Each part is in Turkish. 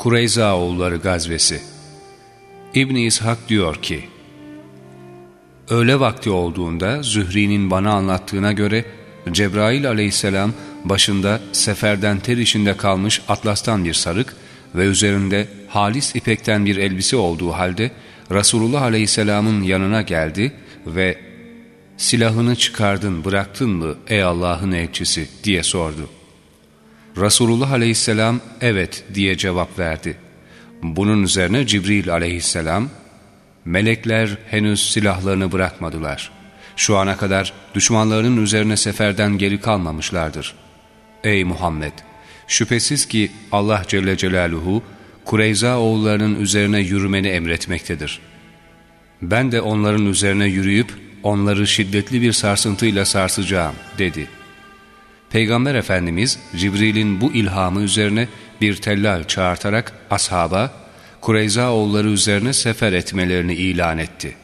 Kureyza oğulları gazvesi İbn İshak diyor ki, Öğle vakti olduğunda Zühri'nin bana anlattığına göre Cebrail aleyhisselam başında seferden ter içinde kalmış atlastan bir sarık ve üzerinde halis ipekten bir elbise olduğu halde Resulullah aleyhisselamın yanına geldi ve silahını çıkardın bıraktın mı ey Allah'ın elçisi diye sordu. Resulullah aleyhisselam evet diye cevap verdi. Bunun üzerine Cibril aleyhisselam melekler henüz silahlarını bırakmadılar. Şu ana kadar düşmanlarının üzerine seferden geri kalmamışlardır. Ey Muhammed! Şüphesiz ki Allah Celle Celaluhu Kureyza oğullarının üzerine yürümeni emretmektedir. Ben de onların üzerine yürüyüp onları şiddetli bir sarsıntıyla sarsacağım dedi. Peygamber Efendimiz Cibril'in bu ilhamı üzerine bir tellal çağırtarak ashaba Kureyza oğulları üzerine sefer etmelerini ilan etti.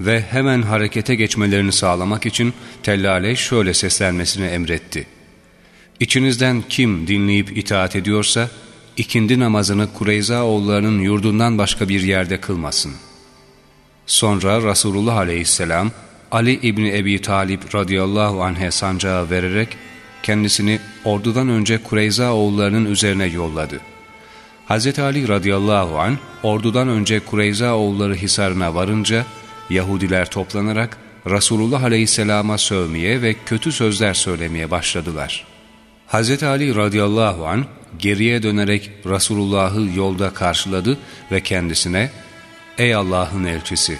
Ve hemen harekete geçmelerini sağlamak için tellale şöyle seslenmesini emretti. İçinizden kim dinleyip itaat ediyorsa ikindi namazını Kureyza oğullarının yurdundan başka bir yerde kılmasın. Sonra Resulullah aleyhisselam Ali İbni Ebi Talip radıyallahu anh'e sancağı vererek kendisini ordudan önce Kureyza oğullarının üzerine yolladı. Hz. Ali radıyallahu an ordudan önce Kureyza oğulları hisarına varınca Yahudiler toplanarak Resulullah aleyhisselama sövmeye ve kötü sözler söylemeye başladılar. Hz. Ali radıyallahu an geriye dönerek Resulullah'ı yolda karşıladı ve kendisine ''Ey Allah'ın elçisi,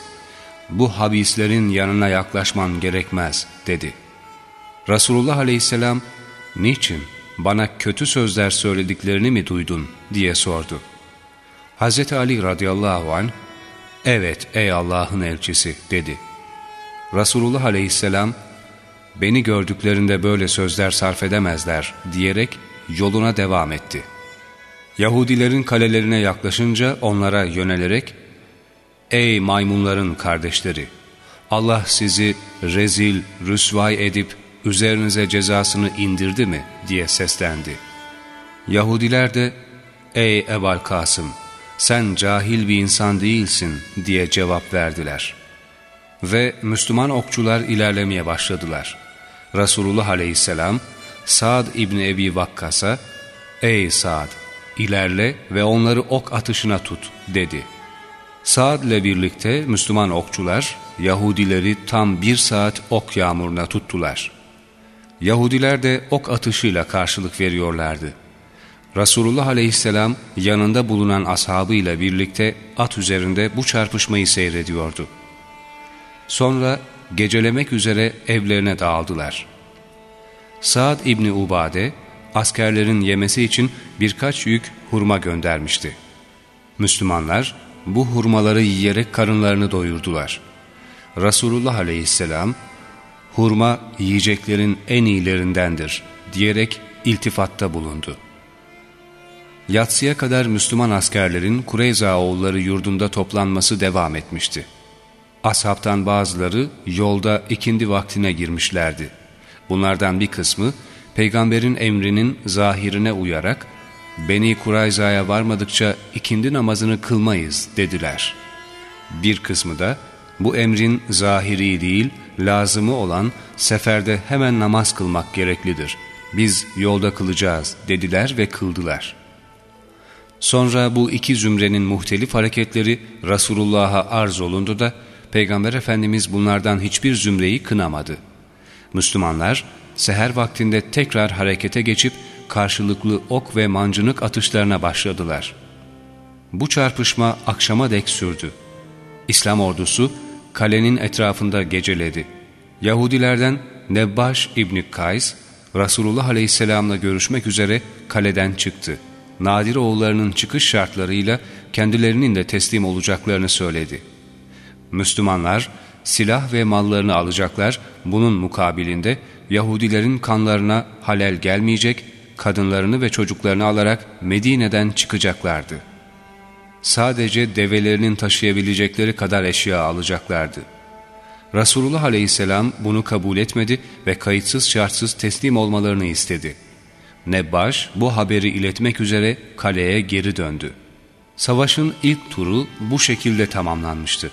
bu habislerin yanına yaklaşman gerekmez.'' dedi. Resulullah aleyhisselam ''Niçin bana kötü sözler söylediklerini mi duydun?'' diye sordu. Hz. Ali radıyallahu an ''Evet ey Allah'ın elçisi'' dedi. Resulullah aleyhisselam ''Beni gördüklerinde böyle sözler sarf edemezler.'' diyerek yoluna devam etti. Yahudilerin kalelerine yaklaşınca onlara yönelerek ''Ey maymunların kardeşleri! Allah sizi rezil, rüsvay edip üzerinize cezasını indirdi mi?'' diye seslendi. Yahudiler de ''Ey Ebal Kasım! Sen cahil bir insan değilsin.'' diye cevap verdiler. Ve Müslüman okçular ilerlemeye başladılar. Resulullah aleyhisselam Sa'd İbni Ebi Vakkas'a ''Ey Sa'd! ilerle ve onları ok atışına tut.'' dedi. Sa'd ile birlikte Müslüman okçular Yahudileri tam bir saat ok yağmuruna tuttular. Yahudiler de ok atışıyla karşılık veriyorlardı. Resulullah aleyhisselam yanında bulunan ashabıyla birlikte at üzerinde bu çarpışmayı seyrediyordu. Sonra gecelemek üzere evlerine dağıldılar. Saad İbni Ubade askerlerin yemesi için birkaç yük hurma göndermişti. Müslümanlar bu hurmaları yiyerek karınlarını doyurdular. Resulullah aleyhisselam hurma yiyeceklerin en iyilerindendir diyerek iltifatta bulundu. Yatsıya kadar Müslüman askerlerin Kureyza oğulları yurdunda toplanması devam etmişti. Ashabtan bazıları yolda ikindi vaktine girmişlerdi. Bunlardan bir kısmı peygamberin emrinin zahirine uyarak Beni Kurayza'ya varmadıkça ikindi namazını kılmayız dediler. Bir kısmı da bu emrin zahiri değil lazımı olan seferde hemen namaz kılmak gereklidir. Biz yolda kılacağız dediler ve kıldılar. Sonra bu iki zümrenin muhtelif hareketleri Resulullah'a arz olundu da Peygamber Efendimiz bunlardan hiçbir zümreyi kınamadı. Müslümanlar seher vaktinde tekrar harekete geçip karşılıklı ok ve mancınık atışlarına başladılar. Bu çarpışma akşama dek sürdü. İslam ordusu kalenin etrafında geceledi. Yahudilerden Nebbaş İbni Kays, Resulullah Aleyhisselam'la görüşmek üzere kaleden çıktı. Nadir oğullarının çıkış şartlarıyla kendilerinin de teslim olacaklarını söyledi. Müslümanlar silah ve mallarını alacaklar, bunun mukabilinde Yahudilerin kanlarına halel gelmeyecek, kadınlarını ve çocuklarını alarak Medine'den çıkacaklardı. Sadece develerinin taşıyabilecekleri kadar eşya alacaklardı. Resulullah aleyhisselam bunu kabul etmedi ve kayıtsız şartsız teslim olmalarını istedi. Nebbaş bu haberi iletmek üzere kaleye geri döndü. Savaşın ilk turu bu şekilde tamamlanmıştı.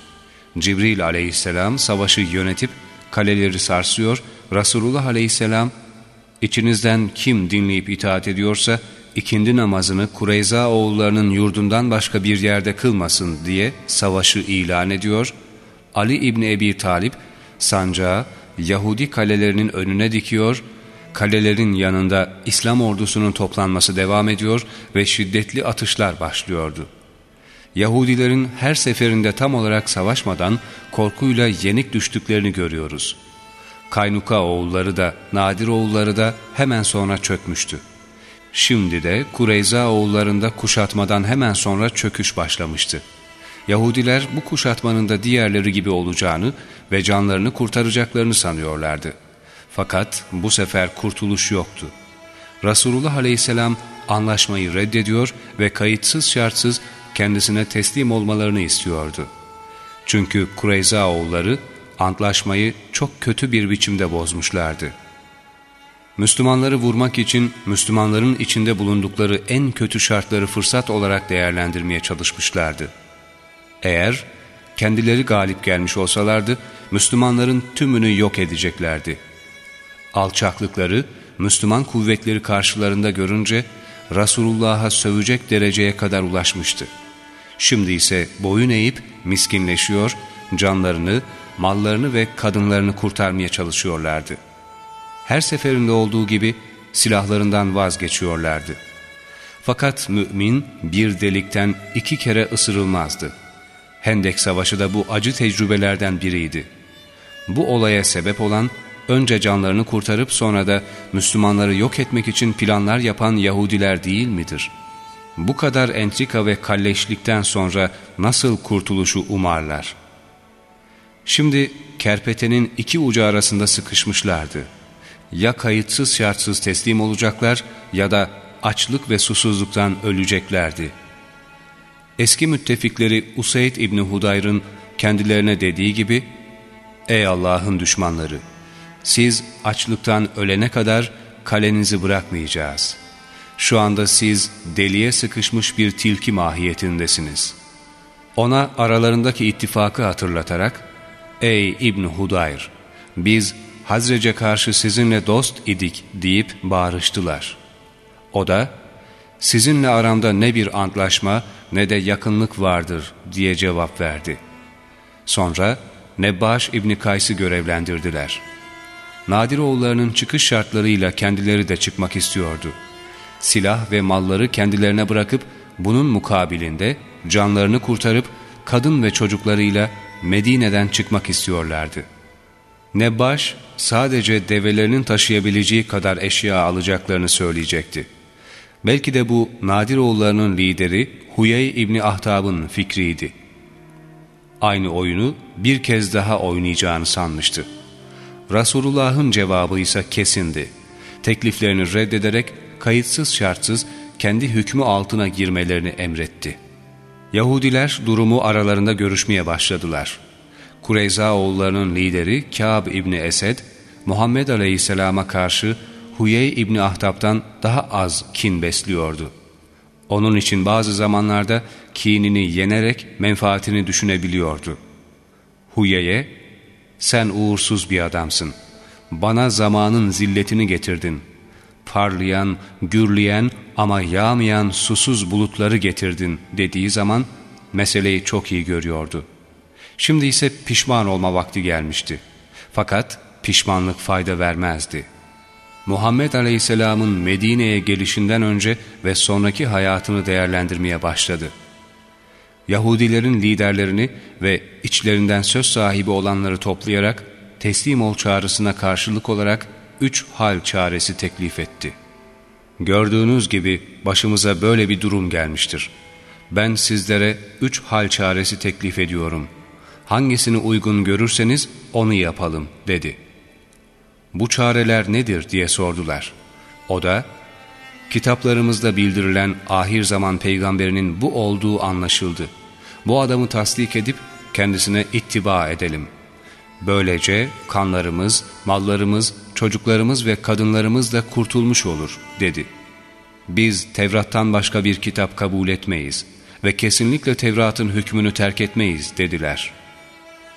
Cibril aleyhisselam savaşı yönetip kaleleri sarsıyor, Resulullah aleyhisselam içinizden kim dinleyip itaat ediyorsa ikindi namazını Kureyza oğullarının yurdundan başka bir yerde kılmasın diye savaşı ilan ediyor. Ali İbni Ebi Talip sancağı Yahudi kalelerinin önüne dikiyor, kalelerin yanında İslam ordusunun toplanması devam ediyor ve şiddetli atışlar başlıyordu. Yahudilerin her seferinde tam olarak savaşmadan korkuyla yenik düştüklerini görüyoruz. Kaynuka oğulları da Nadir oğulları da hemen sonra çökmüştü. Şimdi de Kureyza oğullarında kuşatmadan hemen sonra çöküş başlamıştı. Yahudiler bu kuşatmanın da diğerleri gibi olacağını ve canlarını kurtaracaklarını sanıyorlardı. Fakat bu sefer kurtuluş yoktu. Resulullah aleyhisselam anlaşmayı reddediyor ve kayıtsız şartsız kendisine teslim olmalarını istiyordu. Çünkü Kureyza oğulları antlaşmayı çok kötü bir biçimde bozmuşlardı. Müslümanları vurmak için Müslümanların içinde bulundukları en kötü şartları fırsat olarak değerlendirmeye çalışmışlardı. Eğer kendileri galip gelmiş olsalardı Müslümanların tümünü yok edeceklerdi. Alçaklıkları Müslüman kuvvetleri karşılarında görünce Resulullah'a sövecek dereceye kadar ulaşmıştı. Şimdi ise boyun eğip miskinleşiyor, canlarını, mallarını ve kadınlarını kurtarmaya çalışıyorlardı. Her seferinde olduğu gibi silahlarından vazgeçiyorlardı. Fakat mümin bir delikten iki kere ısırılmazdı. Hendek Savaşı da bu acı tecrübelerden biriydi. Bu olaya sebep olan önce canlarını kurtarıp sonra da Müslümanları yok etmek için planlar yapan Yahudiler değil midir? Bu kadar entrika ve kalleşlikten sonra nasıl kurtuluşu umarlar? Şimdi kerpetenin iki ucu arasında sıkışmışlardı. Ya kayıtsız şartsız teslim olacaklar ya da açlık ve susuzluktan öleceklerdi. Eski müttefikleri Usayd İbni Hudayr'ın kendilerine dediği gibi, Ey Allah'ın düşmanları! Siz açlıktan ölene kadar kalenizi bırakmayacağız. Şu anda siz deliye sıkışmış bir tilki mahiyetindesiniz. Ona aralarındaki ittifakı hatırlatarak, Ey İbn Hudayr! Biz Hazrece karşı sizinle dost idik deyip bağırıştılar. O da, sizinle aramda ne bir antlaşma ne de yakınlık vardır diye cevap verdi. Sonra Nebbaş İbni Kays'ı görevlendirdiler. Nadiroğullarının çıkış şartlarıyla kendileri de çıkmak istiyordu. Silah ve malları kendilerine bırakıp bunun mukabilinde canlarını kurtarıp kadın ve çocuklarıyla Medine'den çıkmak istiyorlardı. Nebbaş sadece develerinin taşıyabileceği kadar eşya alacaklarını söyleyecekti. Belki de bu Nadiroğullarının lideri Huyey İbni Ahtab'ın fikriydi. Aynı oyunu bir kez daha oynayacağını sanmıştı. Resulullah'ın cevabı ise kesindi. Tekliflerini reddederek kayıtsız şartsız kendi hükmü altına girmelerini emretti. Yahudiler durumu aralarında görüşmeye başladılar. Kureyza oğullarının lideri Kâb İbni Esed, Muhammed Aleyhisselam'a karşı Huyey İbni Ahtab'dan daha az kin besliyordu. Onun için bazı zamanlarda kinini yenerek menfaatini düşünebiliyordu. Huyey'e, sen uğursuz bir adamsın. Bana zamanın zilletini getirdin. Parlayan, gürleyen ama yağmayan susuz bulutları getirdin dediği zaman meseleyi çok iyi görüyordu. Şimdi ise pişman olma vakti gelmişti. Fakat pişmanlık fayda vermezdi. Muhammed Aleyhisselam'ın Medine'ye gelişinden önce ve sonraki hayatını değerlendirmeye başladı. Yahudilerin liderlerini ve içlerinden söz sahibi olanları toplayarak teslim ol çağrısına karşılık olarak üç hal çaresi teklif etti. Gördüğünüz gibi başımıza böyle bir durum gelmiştir. Ben sizlere üç hal çaresi teklif ediyorum. Hangisini uygun görürseniz onu yapalım dedi. Bu çareler nedir diye sordular. O da, kitaplarımızda bildirilen ahir zaman peygamberinin bu olduğu anlaşıldı. Bu adamı tasdik edip kendisine ittiba edelim. Böylece kanlarımız, mallarımız, çocuklarımız ve kadınlarımız da kurtulmuş olur dedi. Biz Tevrat'tan başka bir kitap kabul etmeyiz. ve kesinlikle Tevrat'ın hükmünü terk etmeyiz dediler.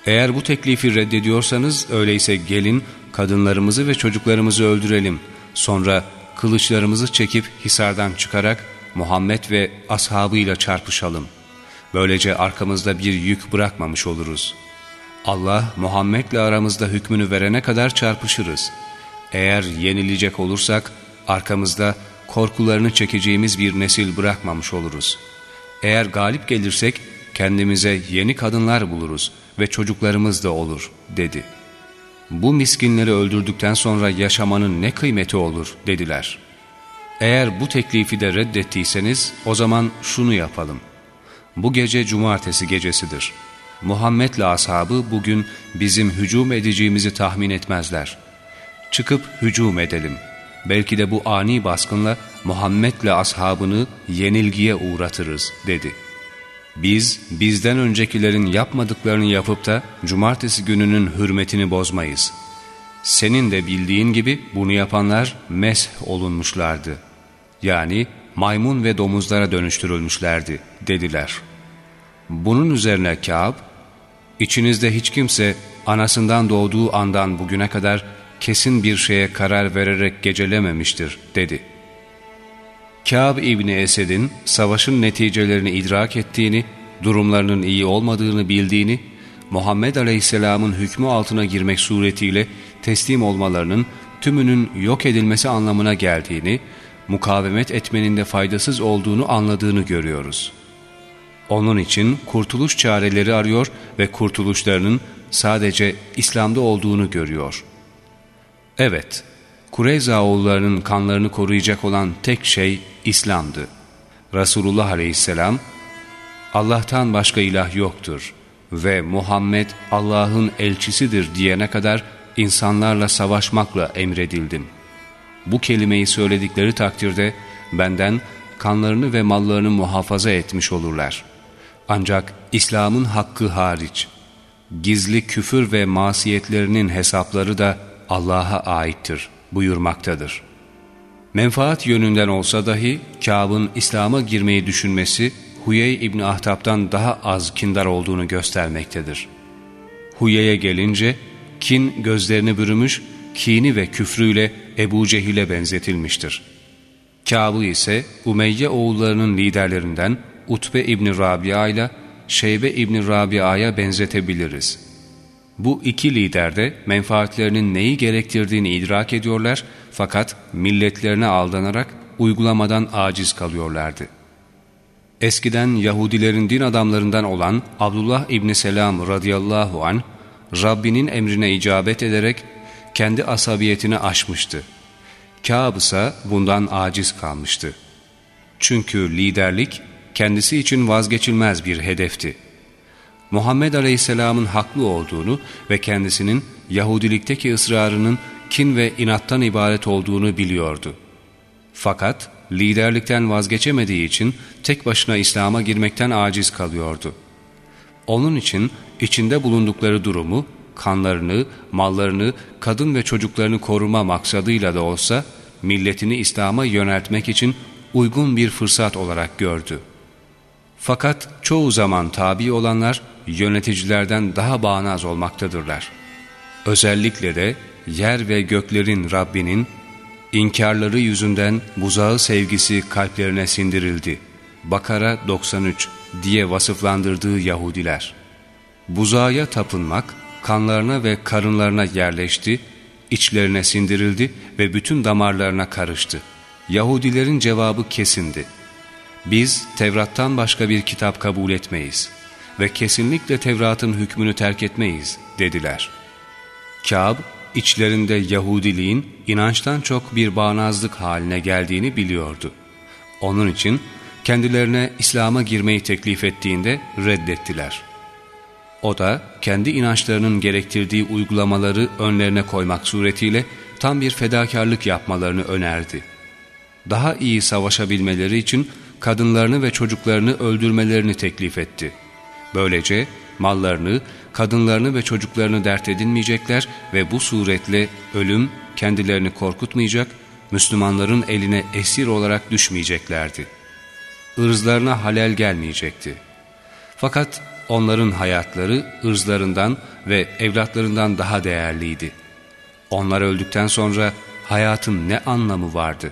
Eğer bu teklifi reddediyorsanız öyleyse gelin kadınlarımızı ve çocuklarımızı öldürelim. Sonra kılıçlarımızı çekip hisardan çıkarak Muhammed ve ashabıyla çarpışalım. Böylece arkamızda bir yük bırakmamış oluruz. Allah Muhammed'le aramızda hükmünü verene kadar çarpışırız. Eğer yenilecek olursak arkamızda korkularını çekeceğimiz bir nesil bırakmamış oluruz. Eğer galip gelirsek kendimize yeni kadınlar buluruz ve çocuklarımız da olur dedi. Bu miskinleri öldürdükten sonra yaşamanın ne kıymeti olur dediler. Eğer bu teklifi de reddettiyseniz o zaman şunu yapalım. Bu gece cumartesi gecesidir. Muhammed'le ashabı bugün bizim hücum edeceğimizi tahmin etmezler. Çıkıp hücum edelim.'' Belki de bu ani baskınla Muhammed'le ashabını yenilgiye uğratırız dedi. Biz bizden öncekilerin yapmadıklarını yapıp da cumartesi gününün hürmetini bozmayız. Senin de bildiğin gibi bunu yapanlar mesh olunmuşlardı. Yani maymun ve domuzlara dönüştürülmüşlerdi dediler. Bunun üzerine Kâb, içinizde hiç kimse anasından doğduğu andan bugüne kadar kesin bir şeye karar vererek gecelememiştir dedi. Kâb İbni Esed'in savaşın neticelerini idrak ettiğini, durumlarının iyi olmadığını bildiğini, Muhammed Aleyhisselam'ın hükmü altına girmek suretiyle teslim olmalarının tümünün yok edilmesi anlamına geldiğini, mukavemet etmenin de faydasız olduğunu anladığını görüyoruz. Onun için kurtuluş çareleri arıyor ve kurtuluşlarının sadece İslam'da olduğunu görüyor.'' Evet, Kureyza oğullarının kanlarını koruyacak olan tek şey İslam'dı. Resulullah aleyhisselam, Allah'tan başka ilah yoktur ve Muhammed Allah'ın elçisidir diyene kadar insanlarla savaşmakla emredildim. Bu kelimeyi söyledikleri takdirde benden kanlarını ve mallarını muhafaza etmiş olurlar. Ancak İslam'ın hakkı hariç, gizli küfür ve masiyetlerinin hesapları da Allah'a aittir buyurmaktadır. Menfaat yönünden olsa dahi Kâb'ın İslam'a girmeyi düşünmesi Huyey İbni Ahtab'dan daha az kindar olduğunu göstermektedir. Huyey'e gelince kin gözlerini bürümüş, kini ve küfrüyle Ebu Cehil'e benzetilmiştir. Kâb'ı ise Umeyye oğullarının liderlerinden Utbe İbni Rabia ile Şeybe İbni Rabia'ya benzetebiliriz.'' Bu iki lider de menfaatlerinin neyi gerektirdiğini idrak ediyorlar fakat milletlerine aldanarak uygulamadan aciz kalıyorlardı. Eskiden Yahudilerin din adamlarından olan Abdullah İbni Selam radıyallahu an Rabbinin emrine icabet ederek kendi asabiyetini aşmıştı. Kâb ise bundan aciz kalmıştı. Çünkü liderlik kendisi için vazgeçilmez bir hedefti. Muhammed Aleyhisselam'ın haklı olduğunu ve kendisinin Yahudilikteki ısrarının kin ve inattan ibaret olduğunu biliyordu. Fakat liderlikten vazgeçemediği için tek başına İslam'a girmekten aciz kalıyordu. Onun için içinde bulundukları durumu, kanlarını, mallarını, kadın ve çocuklarını koruma maksadıyla da olsa milletini İslam'a yöneltmek için uygun bir fırsat olarak gördü. Fakat çoğu zaman tabi olanlar yöneticilerden daha bağnaz olmaktadırlar. Özellikle de yer ve göklerin Rabbinin inkarları yüzünden buzağı sevgisi kalplerine sindirildi. Bakara 93 diye vasıflandırdığı Yahudiler. Buzağa tapınmak kanlarına ve karınlarına yerleşti, içlerine sindirildi ve bütün damarlarına karıştı. Yahudilerin cevabı kesindi. Biz Tevrat'tan başka bir kitap kabul etmeyiz ve kesinlikle Tevrat'ın hükmünü terk etmeyiz dediler. Kâb, içlerinde Yahudiliğin inançtan çok bir bağnazlık haline geldiğini biliyordu. Onun için kendilerine İslam'a girmeyi teklif ettiğinde reddettiler. O da kendi inançlarının gerektirdiği uygulamaları önlerine koymak suretiyle tam bir fedakarlık yapmalarını önerdi. Daha iyi savaşabilmeleri için kadınlarını ve çocuklarını öldürmelerini teklif etti. Böylece mallarını, kadınlarını ve çocuklarını dert edinmeyecekler ve bu suretle ölüm kendilerini korkutmayacak, Müslümanların eline esir olarak düşmeyeceklerdi. ırzlarına halel gelmeyecekti. Fakat onların hayatları ırzlarından ve evlatlarından daha değerliydi. Onlar öldükten sonra hayatın ne anlamı vardı?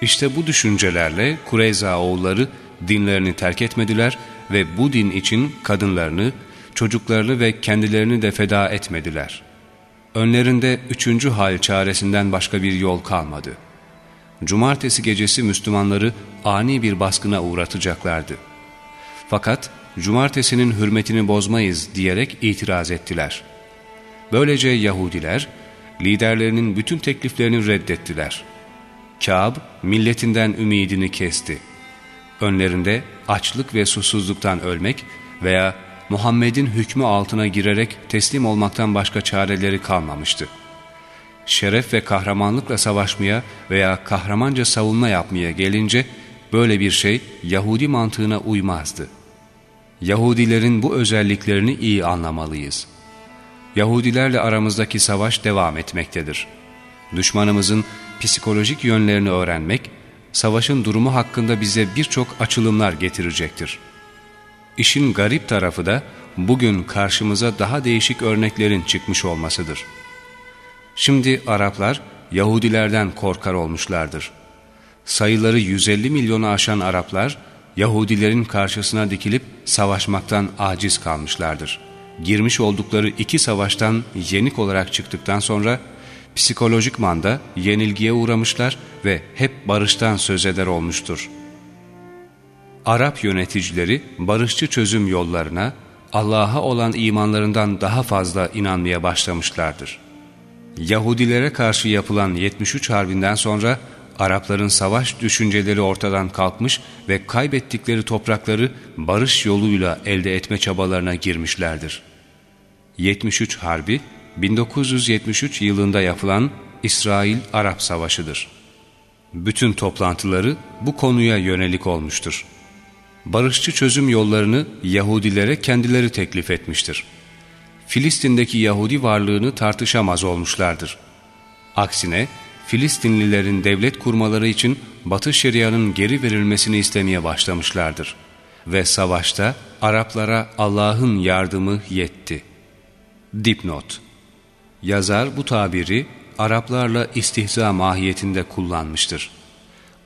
İşte bu düşüncelerle Kureyza oğulları dinlerini terk etmediler ve bu din için kadınlarını, çocuklarını ve kendilerini de feda etmediler. Önlerinde üçüncü hal çaresinden başka bir yol kalmadı. Cumartesi gecesi Müslümanları ani bir baskına uğratacaklardı. Fakat cumartesinin hürmetini bozmayız diyerek itiraz ettiler. Böylece Yahudiler liderlerinin bütün tekliflerini reddettiler. Kâb milletinden ümidini kesti. Önlerinde açlık ve susuzluktan ölmek veya Muhammed'in hükmü altına girerek teslim olmaktan başka çareleri kalmamıştı. Şeref ve kahramanlıkla savaşmaya veya kahramanca savunma yapmaya gelince böyle bir şey Yahudi mantığına uymazdı. Yahudilerin bu özelliklerini iyi anlamalıyız. Yahudilerle aramızdaki savaş devam etmektedir. Düşmanımızın psikolojik yönlerini öğrenmek, savaşın durumu hakkında bize birçok açılımlar getirecektir. İşin garip tarafı da bugün karşımıza daha değişik örneklerin çıkmış olmasıdır. Şimdi Araplar Yahudilerden korkar olmuşlardır. Sayıları 150 milyonu aşan Araplar Yahudilerin karşısına dikilip savaşmaktan aciz kalmışlardır. Girmiş oldukları iki savaştan yenik olarak çıktıktan sonra psikolojik manda yenilgiye uğramışlar ve hep barıştan söz eder olmuştur. Arap yöneticileri barışçı çözüm yollarına Allah'a olan imanlarından daha fazla inanmaya başlamışlardır. Yahudilere karşı yapılan 73 Harbinden sonra Arapların savaş düşünceleri ortadan kalkmış ve kaybettikleri toprakları barış yoluyla elde etme çabalarına girmişlerdir. 73 Harbi 1973 yılında yapılan İsrail-Arap Savaşı'dır. Bütün toplantıları bu konuya yönelik olmuştur. Barışçı çözüm yollarını Yahudilere kendileri teklif etmiştir. Filistin'deki Yahudi varlığını tartışamaz olmuşlardır. Aksine Filistinlilerin devlet kurmaları için Batı Şeria'nın geri verilmesini istemeye başlamışlardır. Ve savaşta Araplara Allah'ın yardımı yetti. Dipnot Yazar bu tabiri Araplarla istihza mahiyetinde kullanmıştır.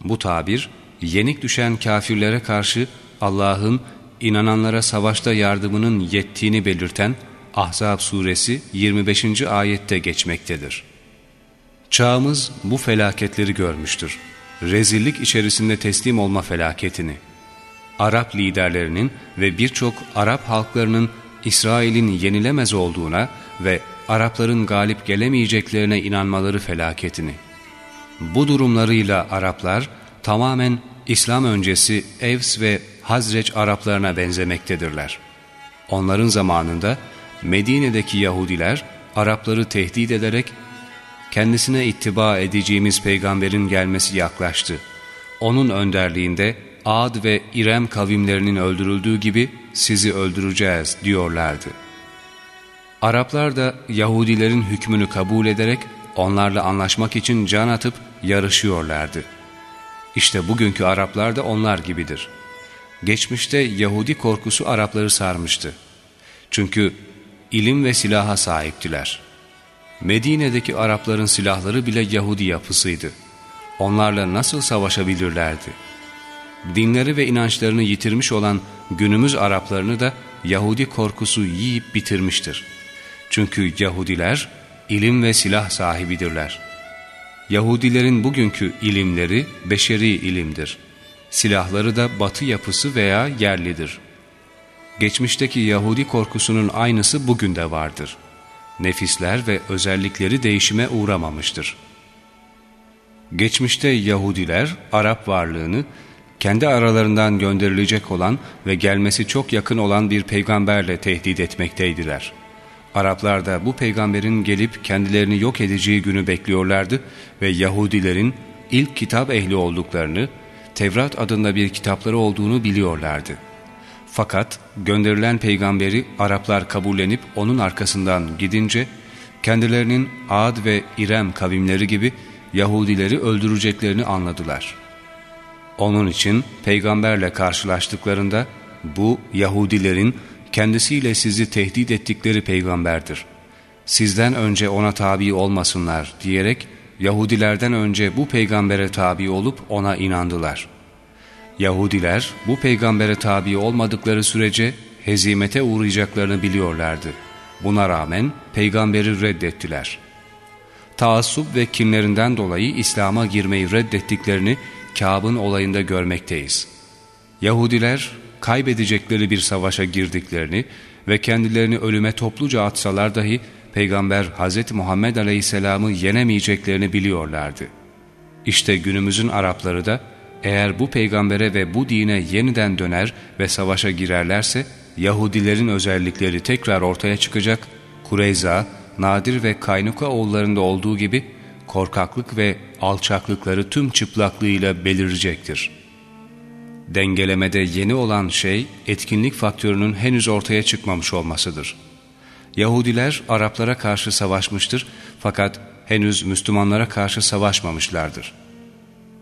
Bu tabir, yenik düşen kafirlere karşı Allah'ın inananlara savaşta yardımının yettiğini belirten Ahzab suresi 25. ayette geçmektedir. Çağımız bu felaketleri görmüştür. Rezillik içerisinde teslim olma felaketini. Arap liderlerinin ve birçok Arap halklarının İsrail'in yenilemez olduğuna ve Arapların galip gelemeyeceklerine inanmaları felaketini. Bu durumlarıyla Araplar tamamen İslam öncesi Evs ve Hazreç Araplarına benzemektedirler. Onların zamanında Medine'deki Yahudiler Arapları tehdit ederek kendisine ittiba edeceğimiz peygamberin gelmesi yaklaştı. Onun önderliğinde Ad ve İrem kavimlerinin öldürüldüğü gibi sizi öldüreceğiz diyorlardı. Araplar da Yahudilerin hükmünü kabul ederek onlarla anlaşmak için can atıp yarışıyorlardı. İşte bugünkü Araplar da onlar gibidir. Geçmişte Yahudi korkusu Arapları sarmıştı. Çünkü ilim ve silaha sahiptiler. Medine'deki Arapların silahları bile Yahudi yapısıydı. Onlarla nasıl savaşabilirlerdi? Dinleri ve inançlarını yitirmiş olan günümüz Araplarını da Yahudi korkusu yiyip bitirmiştir. Çünkü Yahudiler ilim ve silah sahibidirler. Yahudilerin bugünkü ilimleri beşeri ilimdir. Silahları da batı yapısı veya yerlidir. Geçmişteki Yahudi korkusunun aynısı bugün de vardır. Nefisler ve özellikleri değişime uğramamıştır. Geçmişte Yahudiler Arap varlığını kendi aralarından gönderilecek olan ve gelmesi çok yakın olan bir peygamberle tehdit etmekteydiler. Araplar da bu peygamberin gelip kendilerini yok edeceği günü bekliyorlardı ve Yahudilerin ilk kitap ehli olduklarını, Tevrat adında bir kitapları olduğunu biliyorlardı. Fakat gönderilen peygamberi Araplar kabullenip onun arkasından gidince, kendilerinin Ad ve İrem kavimleri gibi Yahudileri öldüreceklerini anladılar. Onun için peygamberle karşılaştıklarında bu Yahudilerin kendisiyle sizi tehdit ettikleri peygamberdir. Sizden önce ona tabi olmasınlar diyerek Yahudilerden önce bu peygambere tabi olup ona inandılar. Yahudiler bu peygambere tabi olmadıkları sürece hezimete uğrayacaklarını biliyorlardı. Buna rağmen peygamberi reddettiler. Taassup ve kinlerinden dolayı İslam'a girmeyi reddettiklerini Kâb'ın olayında görmekteyiz. Yahudiler kaybedecekleri bir savaşa girdiklerini ve kendilerini ölüme topluca atsalar dahi Peygamber Hz. Muhammed Aleyhisselam'ı yenemeyeceklerini biliyorlardı. İşte günümüzün Arapları da eğer bu peygambere ve bu dine yeniden döner ve savaşa girerlerse Yahudilerin özellikleri tekrar ortaya çıkacak, Kureyza, Nadir ve Kaynuka oğullarında olduğu gibi korkaklık ve alçaklıkları tüm çıplaklığıyla belirecektir. Dengelemede yeni olan şey etkinlik faktörünün henüz ortaya çıkmamış olmasıdır. Yahudiler Araplara karşı savaşmıştır fakat henüz Müslümanlara karşı savaşmamışlardır.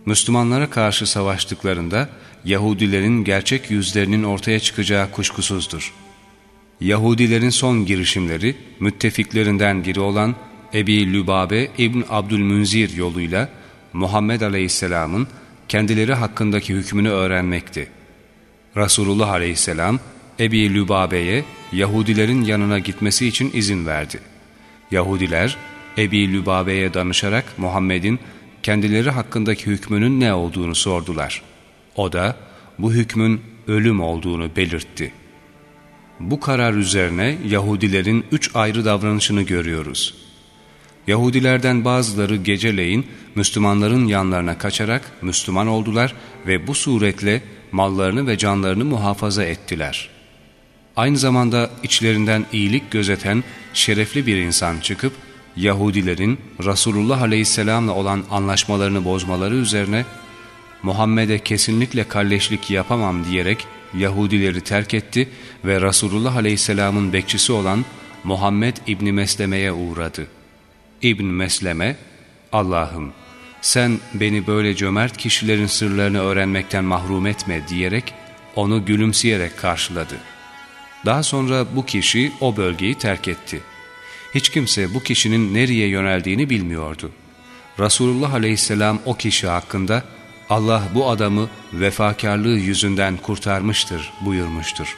Müslümanlara karşı savaştıklarında Yahudilerin gerçek yüzlerinin ortaya çıkacağı kuşkusuzdur. Yahudilerin son girişimleri müttefiklerinden biri olan Ebi Lübabe İbn Abdülmünzir yoluyla Muhammed Aleyhisselam'ın kendileri hakkındaki hükmünü öğrenmekti. Resulullah Aleyhisselam Ebi Lübabe'ye Yahudilerin yanına gitmesi için izin verdi. Yahudiler Ebi Lübabe'ye danışarak Muhammed'in kendileri hakkındaki hükmünün ne olduğunu sordular. O da bu hükmün ölüm olduğunu belirtti. Bu karar üzerine Yahudilerin üç ayrı davranışını görüyoruz. Yahudilerden bazıları geceleyin Müslümanların yanlarına kaçarak Müslüman oldular ve bu suretle mallarını ve canlarını muhafaza ettiler. Aynı zamanda içlerinden iyilik gözeten şerefli bir insan çıkıp Yahudilerin Resulullah Aleyhisselam'la olan anlaşmalarını bozmaları üzerine Muhammed'e kesinlikle kalleşlik yapamam diyerek Yahudileri terk etti ve Resulullah Aleyhisselam'ın bekçisi olan Muhammed İbni Mesleme'ye uğradı. İbn Mesleme, Allah'ım sen beni böyle cömert kişilerin sırlarını öğrenmekten mahrum etme diyerek onu gülümseyerek karşıladı. Daha sonra bu kişi o bölgeyi terk etti. Hiç kimse bu kişinin nereye yöneldiğini bilmiyordu. Resulullah aleyhisselam o kişi hakkında Allah bu adamı vefakarlığı yüzünden kurtarmıştır buyurmuştur.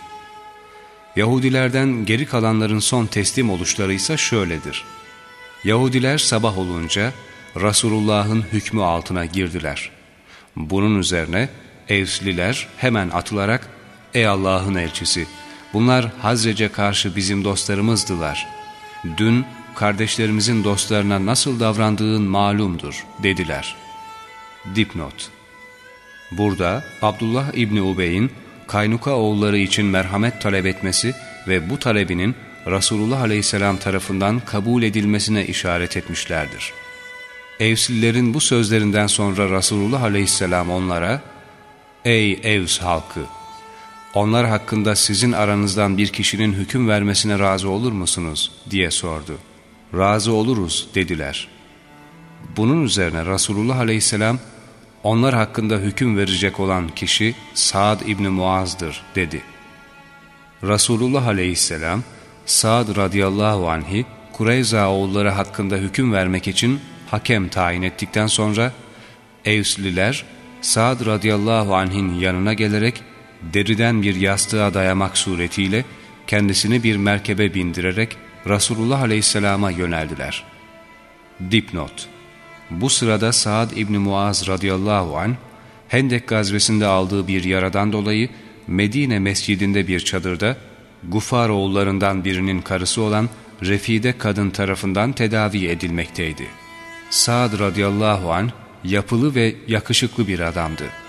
Yahudilerden geri kalanların son teslim oluşları ise şöyledir. Yahudiler sabah olunca Resulullah'ın hükmü altına girdiler. Bunun üzerine Evsliler hemen atılarak ''Ey Allah'ın elçisi, bunlar Hazrece karşı bizim dostlarımızdılar. Dün kardeşlerimizin dostlarına nasıl davrandığın malumdur.'' dediler. Dipnot Burada Abdullah İbni Ubey'in Kaynuka oğulları için merhamet talep etmesi ve bu talebinin Resulullah Aleyhisselam tarafından kabul edilmesine işaret etmişlerdir. Evslilerin bu sözlerinden sonra Resulullah Aleyhisselam onlara, Ey Evs halkı! Onlar hakkında sizin aranızdan bir kişinin hüküm vermesine razı olur musunuz? diye sordu. Razı oluruz dediler. Bunun üzerine Resulullah Aleyhisselam, onlar hakkında hüküm verecek olan kişi Sa'd İbni Muaz'dır dedi. Resulullah Aleyhisselam, Sa'd radıyallahu anhi Kureyza oğulları hakkında hüküm vermek için hakem tayin ettikten sonra Evsliler Sa'd radıyallahu anh'in yanına gelerek deriden bir yastığa dayamak suretiyle kendisini bir merkebe bindirerek Resulullah aleyhisselama yöneldiler. Dipnot Bu sırada Sa'd İbni Muaz radıyallahu anh Hendek gazvesinde aldığı bir yaradan dolayı Medine mescidinde bir çadırda Gufar oğullarından birinin karısı olan Refide kadın tarafından tedavi edilmekteydi. Sa'd radıyallahu an yapılı ve yakışıklı bir adamdı.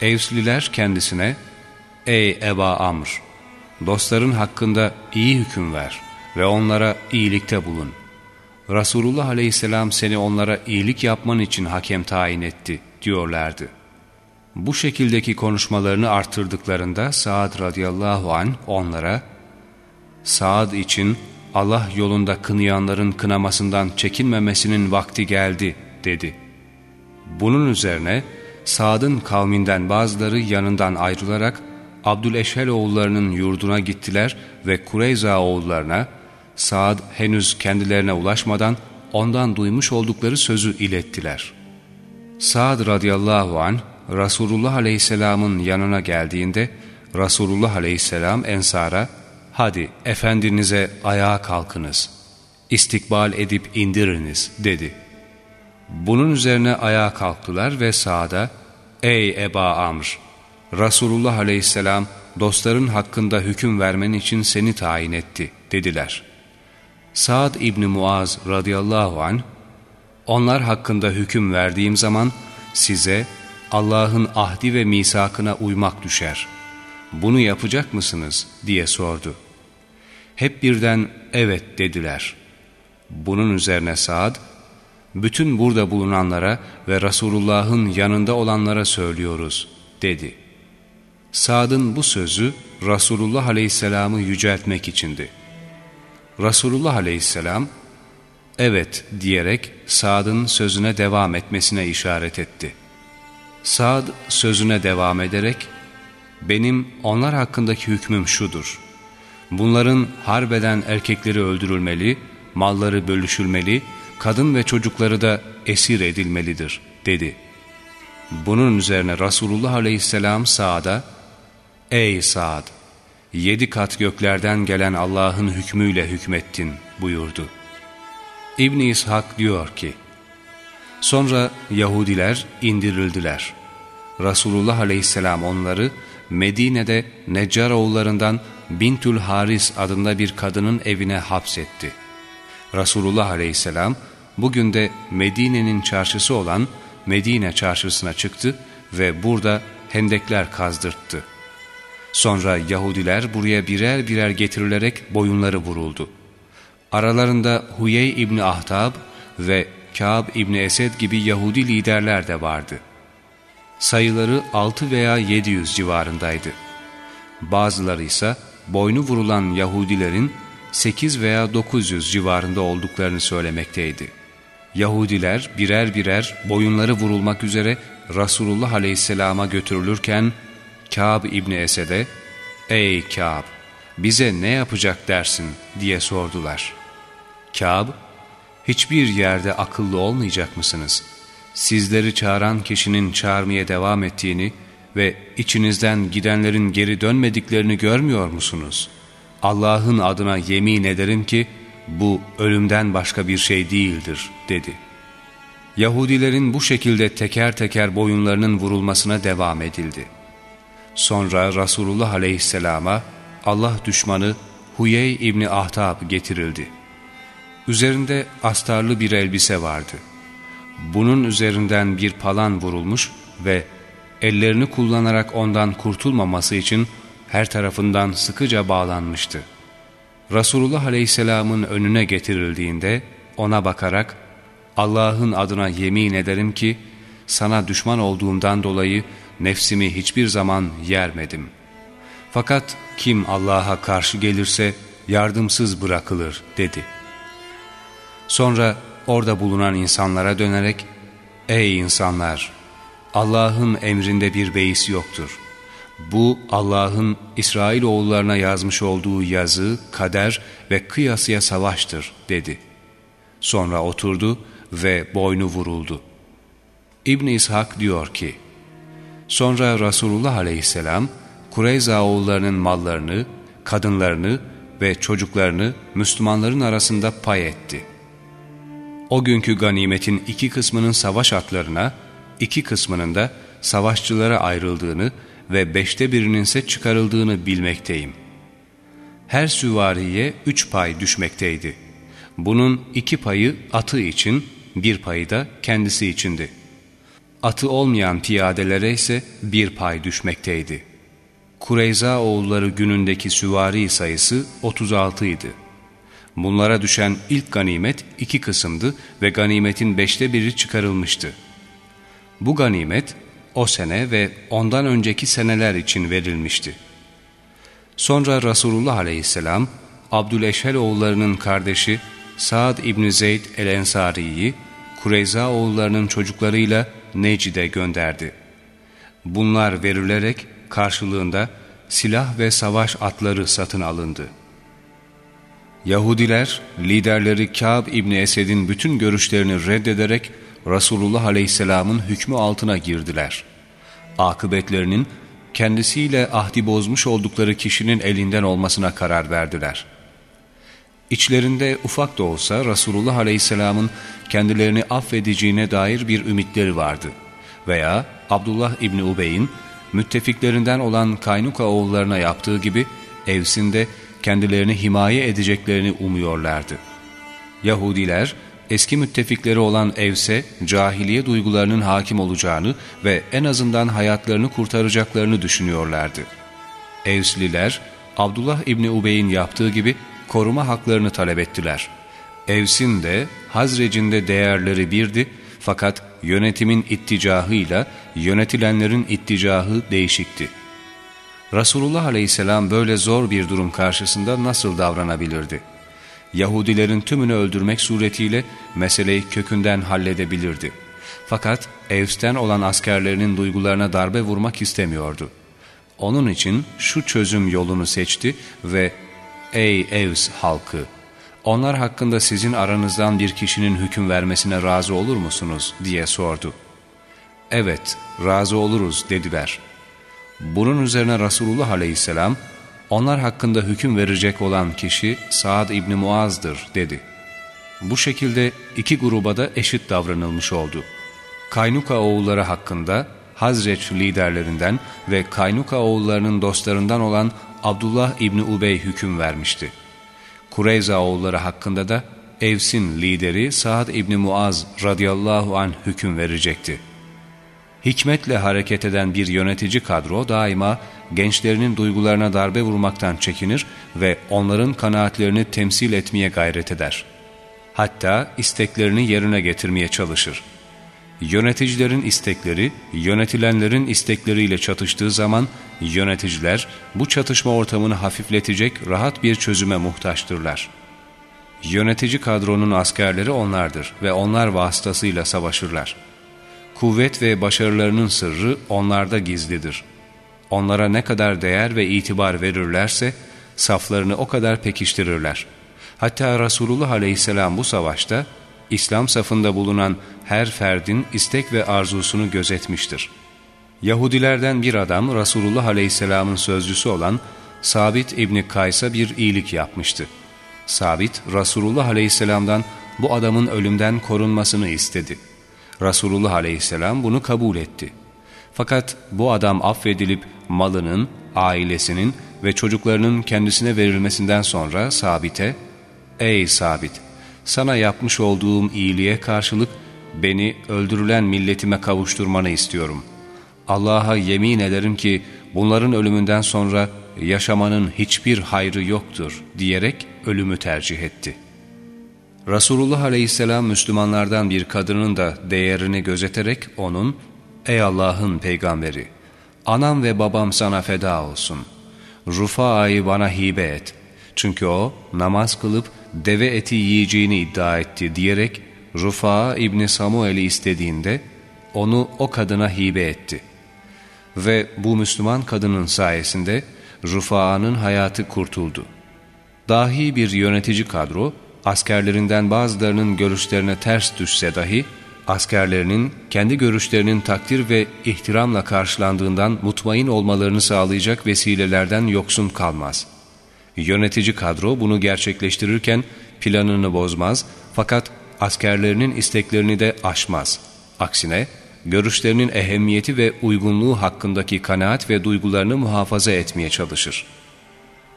Evsliler kendisine, Ey Eba Amr! Dostların hakkında iyi hüküm ver ve onlara iyilikte bulun. Resulullah aleyhisselam seni onlara iyilik yapman için hakem tayin etti diyorlardı. Bu şekildeki konuşmalarını artırdıklarında Sa'd radıyallahu an onlara, Sa'd için Allah yolunda kınayanların kınamasından çekinmemesinin vakti geldi dedi. Bunun üzerine Saad'ın kavminden bazıları yanından ayrılarak Abdüleşhel oğullarının yurduna gittiler ve Kureyza oğullarına Saad henüz kendilerine ulaşmadan ondan duymuş oldukları sözü ilettiler. Saad radıyallahu an Resulullah aleyhisselamın yanına geldiğinde Resulullah aleyhisselam Ensar'a hadi efendinize ayağa kalkınız, istikbal edip indiriniz dedi. Bunun üzerine ayağa kalktılar ve Saad'a ey Eba Amr Resulullah aleyhisselam dostların hakkında hüküm vermen için seni tayin etti dediler. Saad İbni Muaz radıyallahu an onlar hakkında hüküm verdiğim zaman size Allah'ın ahdi ve misakına uymak düşer. Bunu yapacak mısınız diye sordu. Hep birden evet dediler. Bunun üzerine Saad, bütün burada bulunanlara ve Resulullah'ın yanında olanlara söylüyoruz dedi. Sad'ın bu sözü Resulullah Aleyhisselam'ı yüceltmek içindi. Resulullah Aleyhisselam, evet diyerek Sad'ın sözüne devam etmesine işaret etti. Sad sözüne devam ederek, benim onlar hakkındaki hükmüm şudur. Bunların harbeden erkekleri öldürülmeli, malları bölüşülmeli, kadın ve çocukları da esir edilmelidir dedi. Bunun üzerine Resulullah Aleyhisselam Sa'da, Ey Sa'd! Yedi kat göklerden gelen Allah'ın hükmüyle hükmettin buyurdu. İbn İshak diyor ki, Sonra Yahudiler indirildiler. Resulullah Aleyhisselam onları Medine'de Neccar oğullarından Bintül Haris adında bir kadının evine hapsetti. Resulullah Aleyhisselam bugün de Medine'nin çarşısı olan Medine çarşısına çıktı ve burada hendekler kazdırttı. Sonra Yahudiler buraya birer birer getirilerek boyunları vuruldu. Aralarında Huyey İbni Ahtab ve Kâb İbni Esed gibi Yahudi liderler de vardı. Sayıları 6 veya 700 civarındaydı. Bazıları ise boynu vurulan Yahudilerin 8 veya 900 civarında olduklarını söylemekteydi. Yahudiler birer birer boyunları vurulmak üzere Resulullah Aleyhisselam'a götürülürken Kâb İbni Esed'e ''Ey Kâb, bize ne yapacak dersin?'' diye sordular. Kâb, ''Hiçbir yerde akıllı olmayacak mısınız? Sizleri çağıran kişinin çağırmaya devam ettiğini ve içinizden gidenlerin geri dönmediklerini görmüyor musunuz? Allah'ın adına yemin ederim ki bu ölümden başka bir şey değildir.'' dedi. Yahudilerin bu şekilde teker teker boyunlarının vurulmasına devam edildi. Sonra Resulullah Aleyhisselam'a Allah düşmanı Huyey İbni Ahtab getirildi. Üzerinde astarlı bir elbise vardı. Bunun üzerinden bir palan vurulmuş ve ellerini kullanarak ondan kurtulmaması için her tarafından sıkıca bağlanmıştı. Resulullah Aleyhisselam'ın önüne getirildiğinde ona bakarak Allah'ın adına yemin ederim ki sana düşman olduğumdan dolayı nefsimi hiçbir zaman yermedim. Fakat kim Allah'a karşı gelirse yardımsız bırakılır dedi. Sonra orada bulunan insanlara dönerek Ey insanlar! Allah'ın emrinde bir beis yoktur. Bu Allah'ın İsrail oğullarına yazmış olduğu yazı, kader ve kıyasıya savaştır dedi. Sonra oturdu ve boynu vuruldu. İbn İshak diyor ki, Sonra Resulullah aleyhisselam Kureyza oğullarının mallarını, kadınlarını ve çocuklarını Müslümanların arasında pay etti. O günkü ganimetin iki kısmının savaş atlarına, iki kısmının da savaşçılara ayrıldığını ve beşte birinin ise çıkarıldığını bilmekteyim. Her süvariye üç pay düşmekteydi. Bunun iki payı atı için, bir payı da kendisi içindi. Atı olmayan piyadelere ise bir pay düşmekteydi. Kureyza oğulları günündeki süvari sayısı 36 idi. Bunlara düşen ilk ganimet iki kısımdı ve ganimetin beşte biri çıkarılmıştı. Bu ganimet o sene ve ondan önceki seneler için verilmişti. Sonra Resulullah aleyhisselam Abdüleşhel oğullarının kardeşi Saad İbni Zeyd el-Ensari'yi Kureyza oğullarının çocuklarıyla Necid'e gönderdi. Bunlar verilerek karşılığında silah ve savaş atları satın alındı. Yahudiler liderleri Kâb İbni Esed'in bütün görüşlerini reddederek Resulullah Aleyhisselam'ın hükmü altına girdiler. Akıbetlerinin kendisiyle ahdi bozmuş oldukları kişinin elinden olmasına karar verdiler. İçlerinde ufak da olsa Resulullah Aleyhisselam'ın kendilerini affedeceğine dair bir ümitleri vardı. Veya Abdullah İbni Ubey'in müttefiklerinden olan Kaynuka oğullarına yaptığı gibi Evs'inde kendilerini himaye edeceklerini umuyorlardı. Yahudiler eski müttefikleri olan Evs'e cahiliye duygularının hakim olacağını ve en azından hayatlarını kurtaracaklarını düşünüyorlardı. Evsliler Abdullah İbni Ubey'in yaptığı gibi koruma haklarını talep ettiler. Evs'in de Hazrec'in de değerleri birdi fakat yönetimin itticahıyla yönetilenlerin itticahı değişikti. Resulullah Aleyhisselam böyle zor bir durum karşısında nasıl davranabilirdi? Yahudilerin tümünü öldürmek suretiyle meseleyi kökünden halledebilirdi. Fakat Evs'ten olan askerlerinin duygularına darbe vurmak istemiyordu. Onun için şu çözüm yolunu seçti ve ''Ey Evs halkı, onlar hakkında sizin aranızdan bir kişinin hüküm vermesine razı olur musunuz?'' diye sordu. ''Evet, razı oluruz.'' dediler. Bunun üzerine Resulullah aleyhisselam, onlar hakkında hüküm verecek olan kişi Saad İbni Muaz'dır dedi. Bu şekilde iki gruba da eşit davranılmış oldu. Kaynuka oğulları hakkında Hazreç liderlerinden ve Kaynuka oğullarının dostlarından olan Abdullah İbni Ubey hüküm vermişti. Kureyza oğulları hakkında da Evs'in lideri Saad İbni Muaz radıyallahu an hüküm verecekti. Hikmetle hareket eden bir yönetici kadro daima gençlerinin duygularına darbe vurmaktan çekinir ve onların kanaatlerini temsil etmeye gayret eder. Hatta isteklerini yerine getirmeye çalışır. Yöneticilerin istekleri, yönetilenlerin istekleriyle çatıştığı zaman yöneticiler bu çatışma ortamını hafifletecek rahat bir çözüme muhtaçtırlar. Yönetici kadronun askerleri onlardır ve onlar vasıtasıyla savaşırlar. Kuvvet ve başarılarının sırrı onlarda gizlidir. Onlara ne kadar değer ve itibar verirlerse saflarını o kadar pekiştirirler. Hatta Resulullah Aleyhisselam bu savaşta İslam safında bulunan her ferdin istek ve arzusunu gözetmiştir. Yahudilerden bir adam Resulullah Aleyhisselam'ın sözcüsü olan Sabit İbni Kays'a bir iyilik yapmıştı. Sabit, Resulullah Aleyhisselam'dan bu adamın ölümden korunmasını istedi. Resulullah Aleyhisselam bunu kabul etti. Fakat bu adam affedilip malının, ailesinin ve çocuklarının kendisine verilmesinden sonra Sabit'e, ''Ey Sabit, sana yapmış olduğum iyiliğe karşılık beni öldürülen milletime kavuşturmanı istiyorum. Allah'a yemin ederim ki bunların ölümünden sonra yaşamanın hiçbir hayrı yoktur diyerek ölümü tercih etti. Resulullah Aleyhisselam Müslümanlardan bir kadının da değerini gözeterek onun, Ey Allah'ın peygamberi, anam ve babam sana feda olsun. Rufa'yı bana hibe et. Çünkü o namaz kılıp deve eti yiyeceğini iddia etti diyerek Rufa İbni Samuel'i istediğinde onu o kadına hibe etti. Ve bu Müslüman kadının sayesinde Rufa'nın hayatı kurtuldu. Dahi bir yönetici kadro, askerlerinden bazılarının görüşlerine ters düşse dahi, askerlerinin kendi görüşlerinin takdir ve ihtiramla karşılandığından mutmain olmalarını sağlayacak vesilelerden yoksun kalmaz. Yönetici kadro bunu gerçekleştirirken planını bozmaz fakat askerlerinin isteklerini de aşmaz. Aksine görüşlerinin ehemmiyeti ve uygunluğu hakkındaki kanaat ve duygularını muhafaza etmeye çalışır.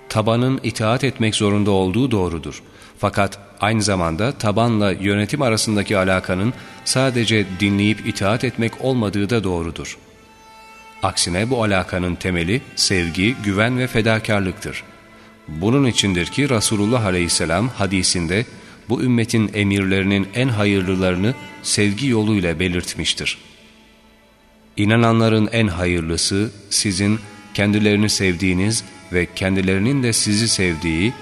Tabanın itaat etmek zorunda olduğu doğrudur. Fakat aynı zamanda tabanla yönetim arasındaki alakanın sadece dinleyip itaat etmek olmadığı da doğrudur. Aksine bu alakanın temeli sevgi, güven ve fedakarlıktır. Bunun içindir ki Resulullah Aleyhisselam hadisinde bu ümmetin emirlerinin en hayırlılarını sevgi yoluyla belirtmiştir. İnananların en hayırlısı sizin kendilerini sevdiğiniz ve kendilerinin de sizi sevdiği,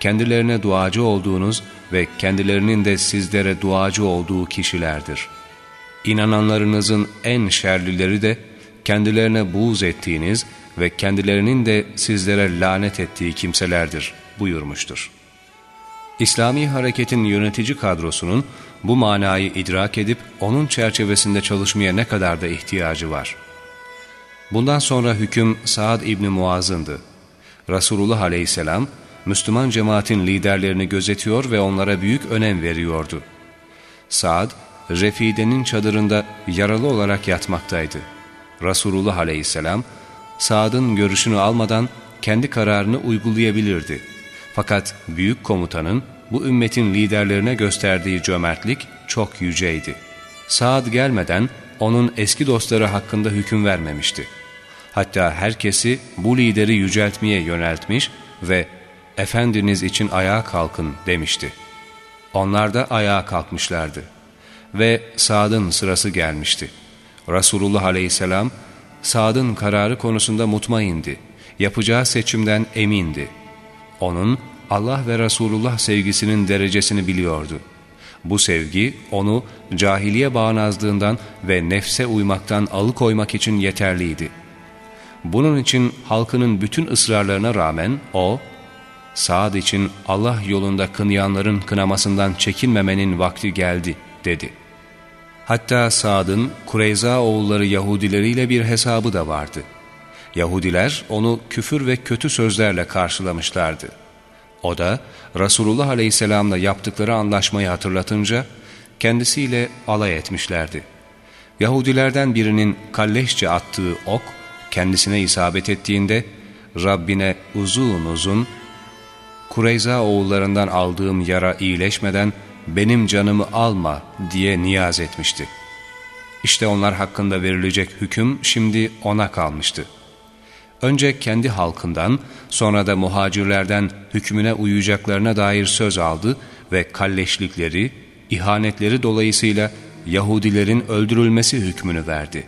kendilerine duacı olduğunuz ve kendilerinin de sizlere duacı olduğu kişilerdir. İnananlarınızın en şerlileri de kendilerine buğz ettiğiniz ve kendilerinin de sizlere lanet ettiği kimselerdir buyurmuştur. İslami hareketin yönetici kadrosunun bu manayı idrak edip onun çerçevesinde çalışmaya ne kadar da ihtiyacı var. Bundan sonra hüküm Saad İbni Muaz'ındı. Resulullah Aleyhisselam, Müslüman cemaatin liderlerini gözetiyor ve onlara büyük önem veriyordu. Saad, Refide'nin çadırında yaralı olarak yatmaktaydı. Resulullah Aleyhisselam, Saad'ın görüşünü almadan kendi kararını uygulayabilirdi. Fakat büyük komutanın bu ümmetin liderlerine gösterdiği cömertlik çok yüceydi. Saad gelmeden onun eski dostları hakkında hüküm vermemişti. Hatta herkesi bu lideri yüceltmeye yöneltmiş ve Efendiniz için ayağa kalkın demişti. Onlar da ayağa kalkmışlardı. Ve Saad'ın sırası gelmişti. Resulullah aleyhisselam Saad'ın kararı konusunda mutmaindi. Yapacağı seçimden emindi. Onun Allah ve Resulullah sevgisinin derecesini biliyordu. Bu sevgi onu cahiliye bağnazlığından ve nefse uymaktan alıkoymak için yeterliydi. Bunun için halkının bütün ısrarlarına rağmen o, Saad için Allah yolunda kınayanların kınamasından çekinmemenin vakti geldi dedi. Hatta Saad'ın Kureyza oğulları Yahudileriyle bir hesabı da vardı. Yahudiler onu küfür ve kötü sözlerle karşılamışlardı. O da Resulullah Aleyhisselam'la yaptıkları anlaşmayı hatırlatınca kendisiyle alay etmişlerdi. Yahudilerden birinin kalleşçe attığı ok kendisine isabet ettiğinde Rabbine uzun uzun Kureyza oğullarından aldığım yara iyileşmeden benim canımı alma diye niyaz etmişti. İşte onlar hakkında verilecek hüküm şimdi ona kalmıştı. Önce kendi halkından sonra da muhacirlerden hükmüne uyacaklarına dair söz aldı ve kalleşlikleri, ihanetleri dolayısıyla Yahudilerin öldürülmesi hükmünü verdi.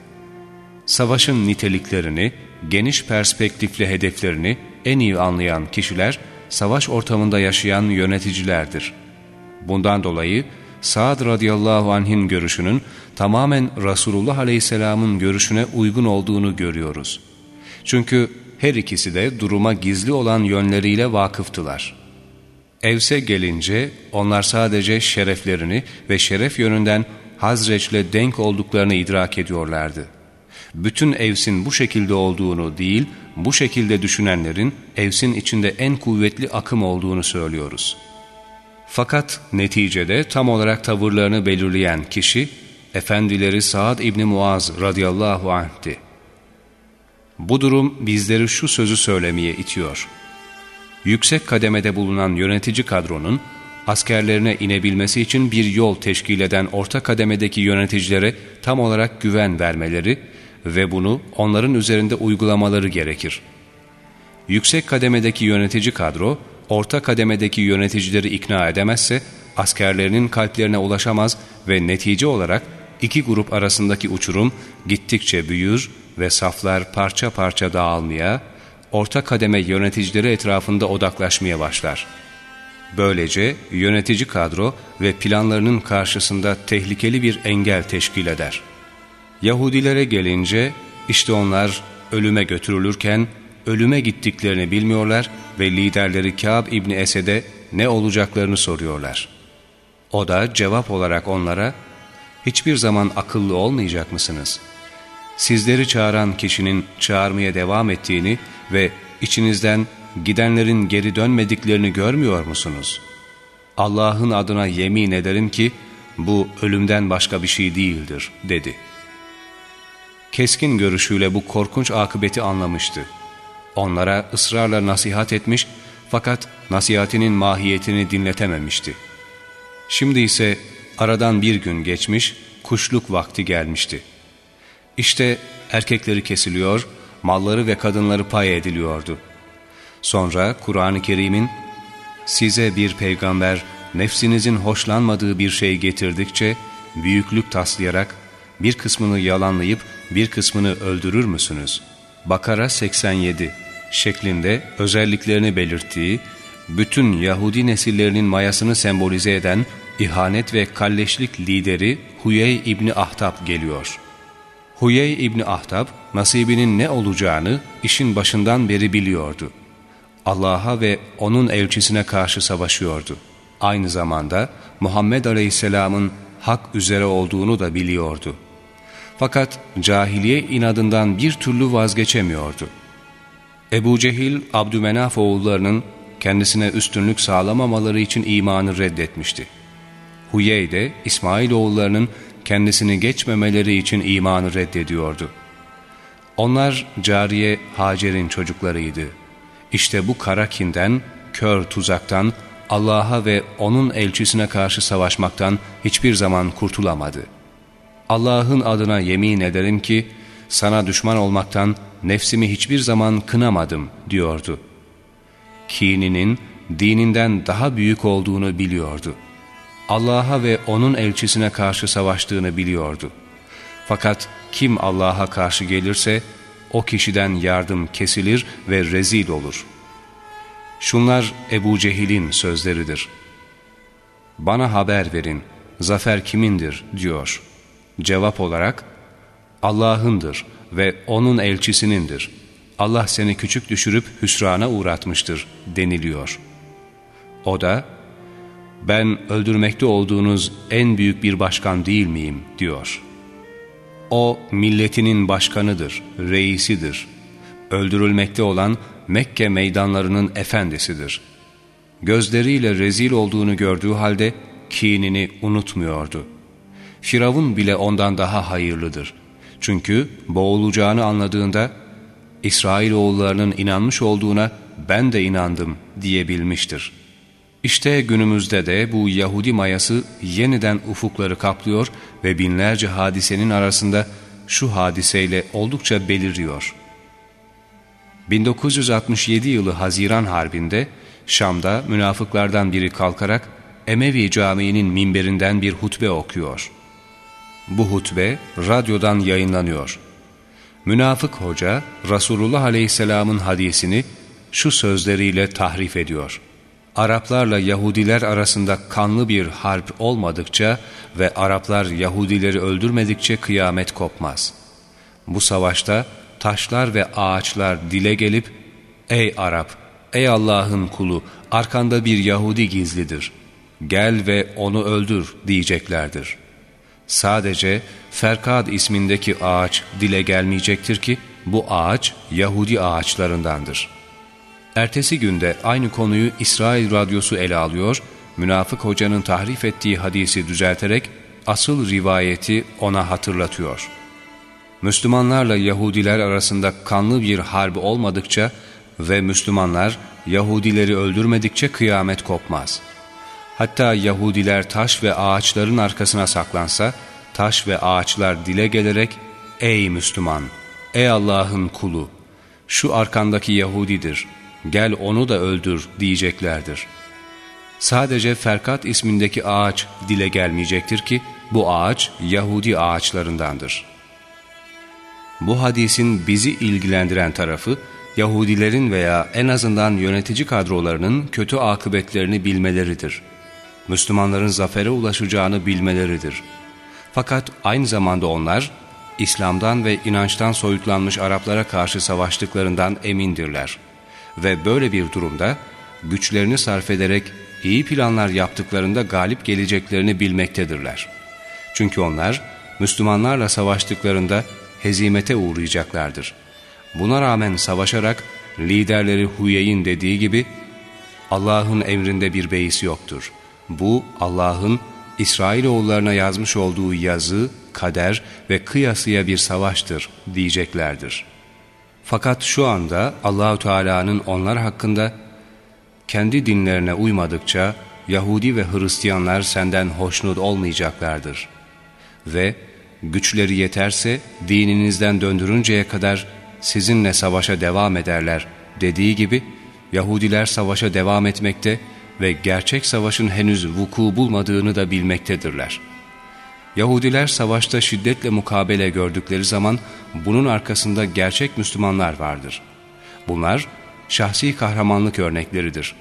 Savaşın niteliklerini, geniş perspektifli hedeflerini en iyi anlayan kişiler, savaş ortamında yaşayan yöneticilerdir. Bundan dolayı Sa'd radıyallahu anh'in görüşünün tamamen Resulullah aleyhisselamın görüşüne uygun olduğunu görüyoruz. Çünkü her ikisi de duruma gizli olan yönleriyle vakıftılar. Evse gelince onlar sadece şereflerini ve şeref yönünden Hazreç'le denk olduklarını idrak ediyorlardı. Bütün Evs'in bu şekilde olduğunu değil, bu şekilde düşünenlerin Evs'in içinde en kuvvetli akım olduğunu söylüyoruz. Fakat neticede tam olarak tavırlarını belirleyen kişi, Efendileri Saad İbni Muaz radıyallahu anh'ti. Bu durum bizleri şu sözü söylemeye itiyor. Yüksek kademede bulunan yönetici kadronun, askerlerine inebilmesi için bir yol teşkil eden orta kademedeki yöneticilere tam olarak güven vermeleri ve bunu onların üzerinde uygulamaları gerekir. Yüksek kademedeki yönetici kadro, orta kademedeki yöneticileri ikna edemezse, askerlerinin kalplerine ulaşamaz ve netice olarak iki grup arasındaki uçurum gittikçe büyür ve saflar parça parça dağılmaya, orta kademe yöneticileri etrafında odaklaşmaya başlar. Böylece yönetici kadro ve planlarının karşısında tehlikeli bir engel teşkil eder. Yahudilere gelince işte onlar ölüme götürülürken ölüme gittiklerini bilmiyorlar ve liderleri Kâb İbni Esed'e ne olacaklarını soruyorlar. O da cevap olarak onlara hiçbir zaman akıllı olmayacak mısınız? Sizleri çağıran kişinin çağırmaya devam ettiğini ve içinizden gidenlerin geri dönmediklerini görmüyor musunuz? Allah'ın adına yemin ederim ki bu ölümden başka bir şey değildir dedi. Keskin görüşüyle bu korkunç akıbeti anlamıştı. Onlara ısrarla nasihat etmiş fakat nasihatinin mahiyetini dinletememişti. Şimdi ise aradan bir gün geçmiş, kuşluk vakti gelmişti. İşte erkekleri kesiliyor, malları ve kadınları pay ediliyordu. Sonra Kur'an-ı Kerim'in size bir peygamber nefsinizin hoşlanmadığı bir şey getirdikçe büyüklük taslayarak bir kısmını yalanlayıp bir kısmını öldürür müsünüz? Bakara 87 şeklinde özelliklerini belirttiği, bütün Yahudi nesillerinin mayasını sembolize eden ihanet ve kalleşlik lideri Huyey İbni Ahtab geliyor. Huyey İbni Ahtab nasibinin ne olacağını işin başından beri biliyordu. Allah'a ve onun elçisine karşı savaşıyordu. Aynı zamanda Muhammed Aleyhisselam'ın hak üzere olduğunu da biliyordu. Fakat cahiliye inadından bir türlü vazgeçemiyordu. Ebu Cehil, Abdümenaf oğullarının kendisine üstünlük sağlamamaları için imanı reddetmişti. Huyey de İsmail oğullarının kendisini geçmemeleri için imanı reddediyordu. Onlar cariye Hacer'in çocuklarıydı. İşte bu kara kinden, kör tuzaktan, Allah'a ve O'nun elçisine karşı savaşmaktan hiçbir zaman kurtulamadı. Allah'ın adına yemin ederim ki, sana düşman olmaktan nefsimi hiçbir zaman kınamadım diyordu. Kininin dininden daha büyük olduğunu biliyordu. Allah'a ve O'nun elçisine karşı savaştığını biliyordu. Fakat kim Allah'a karşı gelirse o kişiden yardım kesilir ve rezil olur. Şunlar Ebu Cehil'in sözleridir. Bana haber verin, zafer kimindir diyor. Cevap olarak, Allah'ındır ve O'nun elçisinindir. Allah seni küçük düşürüp hüsrana uğratmıştır deniliyor. O da, ben öldürmekte olduğunuz en büyük bir başkan değil miyim diyor. O milletinin başkanıdır, reisidir. Öldürülmekte olan Mekke meydanlarının efendisidir. Gözleriyle rezil olduğunu gördüğü halde kinini unutmuyordu. Firavun bile ondan daha hayırlıdır. Çünkü boğulacağını anladığında İsrail oğullarının inanmış olduğuna ben de inandım diyebilmiştir. İşte günümüzde de bu Yahudi mayası yeniden ufukları kaplıyor ve binlerce hadisenin arasında şu hadiseyle oldukça beliriyor. 1967 yılı Haziran Harbi'nde Şam'da münafıklardan biri kalkarak Emevi Camii'nin minberinden bir hutbe okuyor. Bu hutbe radyodan yayınlanıyor. Münafık hoca Resulullah Aleyhisselam'ın hadisini şu sözleriyle tahrif ediyor. Araplarla Yahudiler arasında kanlı bir harp olmadıkça ve Araplar Yahudileri öldürmedikçe kıyamet kopmaz. Bu savaşta taşlar ve ağaçlar dile gelip ''Ey Arap, ey Allah'ın kulu, arkanda bir Yahudi gizlidir. Gel ve onu öldür.'' diyeceklerdir. Sadece Ferkad ismindeki ağaç dile gelmeyecektir ki bu ağaç Yahudi ağaçlarındandır. Ertesi günde aynı konuyu İsrail radyosu ele alıyor, münafık hocanın tahrif ettiği hadisi düzelterek asıl rivayeti ona hatırlatıyor. Müslümanlarla Yahudiler arasında kanlı bir harbi olmadıkça ve Müslümanlar Yahudileri öldürmedikçe kıyamet kopmaz. Hatta Yahudiler taş ve ağaçların arkasına saklansa, taş ve ağaçlar dile gelerek, ''Ey Müslüman, ey Allah'ın kulu, şu arkandaki Yahudidir, gel onu da öldür.'' diyeceklerdir. Sadece Ferkat ismindeki ağaç dile gelmeyecektir ki, bu ağaç Yahudi ağaçlarındandır. Bu hadisin bizi ilgilendiren tarafı, Yahudilerin veya en azından yönetici kadrolarının kötü akıbetlerini bilmeleridir. Müslümanların zafere ulaşacağını bilmeleridir. Fakat aynı zamanda onlar, İslam'dan ve inançtan soyutlanmış Araplara karşı savaştıklarından emindirler. Ve böyle bir durumda güçlerini sarf ederek iyi planlar yaptıklarında galip geleceklerini bilmektedirler. Çünkü onlar Müslümanlarla savaştıklarında hezimete uğrayacaklardır. Buna rağmen savaşarak liderleri Huyey'in dediği gibi Allah'ın emrinde bir beis yoktur. Bu Allah'ın İsrailoğullarına yazmış olduğu yazı, kader ve kıyasıya bir savaştır diyeceklerdir. Fakat şu anda Allahu Teala'nın onlar hakkında kendi dinlerine uymadıkça Yahudi ve Hristiyanlar senden hoşnut olmayacaklardır. Ve güçleri yeterse dininizden döndürünceye kadar sizinle savaşa devam ederler dediği gibi Yahudiler savaşa devam etmekte ve gerçek savaşın henüz vuku bulmadığını da bilmektedirler. Yahudiler savaşta şiddetle mukabele gördükleri zaman bunun arkasında gerçek Müslümanlar vardır. Bunlar şahsi kahramanlık örnekleridir.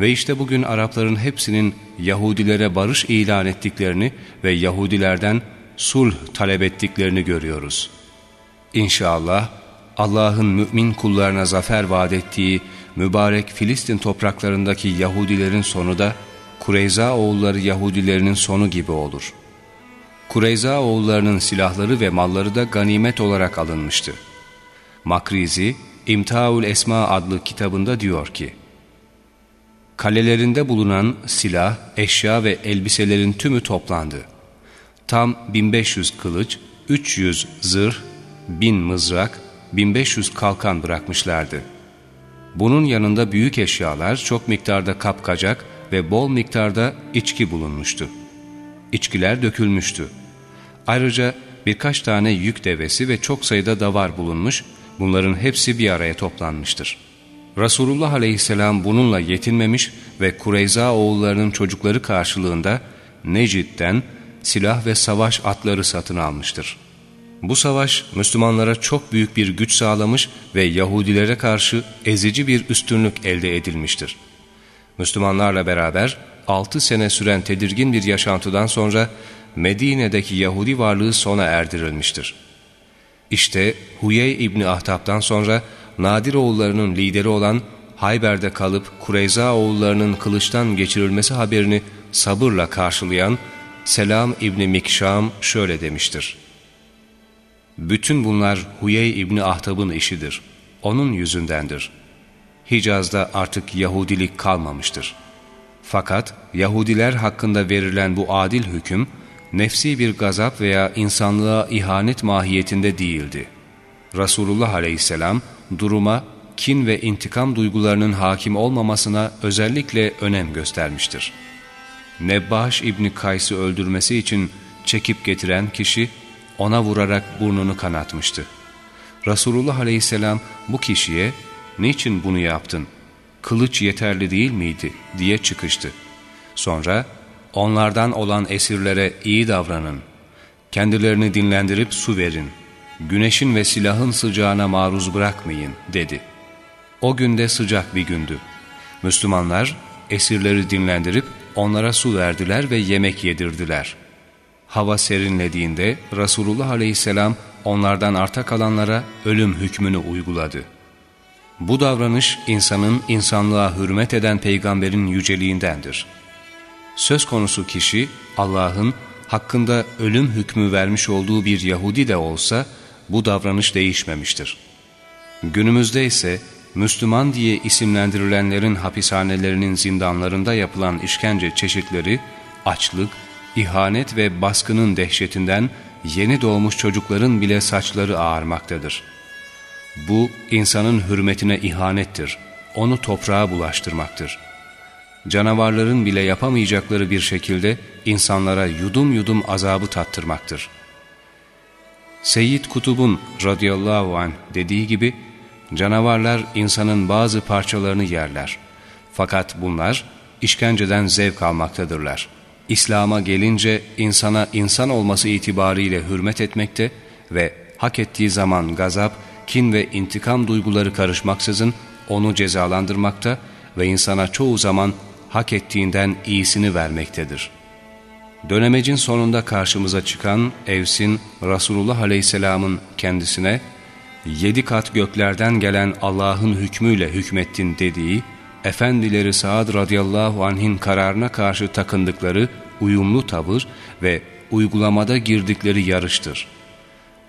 Ve işte bugün Arapların hepsinin Yahudilere barış ilan ettiklerini ve Yahudilerden sulh talep ettiklerini görüyoruz. İnşallah Allah'ın mümin kullarına zafer vaat ettiği mübarek Filistin topraklarındaki Yahudilerin sonu da Kureyza oğulları Yahudilerinin sonu gibi olur. Kureyza oğullarının silahları ve malları da ganimet olarak alınmıştı. Makrizi, İmtaul Esma adlı kitabında diyor ki, Kalelerinde bulunan silah, eşya ve elbiselerin tümü toplandı. Tam 1500 kılıç, 300 zırh, 1000 mızrak, 1500 kalkan bırakmışlardı. Bunun yanında büyük eşyalar, çok miktarda kapkacak ve bol miktarda içki bulunmuştu. İçkiler dökülmüştü. Ayrıca birkaç tane yük devesi ve çok sayıda davar bulunmuş, bunların hepsi bir araya toplanmıştır. Resulullah aleyhisselam bununla yetinmemiş ve Kureyza oğullarının çocukları karşılığında Necid'den silah ve savaş atları satın almıştır. Bu savaş Müslümanlara çok büyük bir güç sağlamış ve Yahudilere karşı ezici bir üstünlük elde edilmiştir. Müslümanlarla beraber 6 sene süren tedirgin bir yaşantıdan sonra Medine'deki Yahudi varlığı sona erdirilmiştir. İşte Huyey İbni Ahtap'tan sonra Nadir oğullarının lideri olan Hayber'de kalıp Kureyza oğullarının kılıçtan geçirilmesi haberini sabırla karşılayan Selam İbni Mikşam şöyle demiştir. Bütün bunlar Huyey İbni Ahtab'ın işidir. Onun yüzündendir. Hicaz'da artık Yahudilik kalmamıştır. Fakat Yahudiler hakkında verilen bu adil hüküm, nefsi bir gazap veya insanlığa ihanet mahiyetinde değildi. Resulullah aleyhisselam duruma kin ve intikam duygularının hakim olmamasına özellikle önem göstermiştir. Nebbaş İbni Kays'ı öldürmesi için çekip getiren kişi ona vurarak burnunu kanatmıştı. Resulullah aleyhisselam bu kişiye ''Niçin bunu yaptın? Kılıç yeterli değil miydi?'' diye çıkıştı. Sonra onlardan olan esirlere iyi davranın, kendilerini dinlendirip su verin, güneşin ve silahın sıcağına maruz bırakmayın dedi. O günde sıcak bir gündü. Müslümanlar esirleri dinlendirip onlara su verdiler ve yemek yedirdiler. Hava serinlediğinde Resulullah aleyhisselam onlardan arta kalanlara ölüm hükmünü uyguladı. Bu davranış insanın insanlığa hürmet eden peygamberin yüceliğindendir. Söz konusu kişi Allah'ın hakkında ölüm hükmü vermiş olduğu bir Yahudi de olsa bu davranış değişmemiştir. Günümüzde ise Müslüman diye isimlendirilenlerin hapishanelerinin zindanlarında yapılan işkence çeşitleri açlık, ihanet ve baskının dehşetinden yeni doğmuş çocukların bile saçları ağarmaktadır. Bu insanın hürmetine ihanettir, onu toprağa bulaştırmaktır. Canavarların bile yapamayacakları bir şekilde insanlara yudum yudum azabı tattırmaktır. Seyyid Kutub'un radıyallahu anh dediği gibi, canavarlar insanın bazı parçalarını yerler. Fakat bunlar işkenceden zevk almaktadırlar.'' İslam'a gelince insana insan olması itibariyle hürmet etmekte ve hak ettiği zaman gazap, kin ve intikam duyguları karışmaksızın onu cezalandırmakta ve insana çoğu zaman hak ettiğinden iyisini vermektedir. Dönemecin sonunda karşımıza çıkan Evs'in Resulullah Aleyhisselam'ın kendisine yedi kat göklerden gelen Allah'ın hükmüyle hükmettin dediği efendileri Saad radıyallahu anh'in kararına karşı takındıkları uyumlu tavır ve uygulamada girdikleri yarıştır.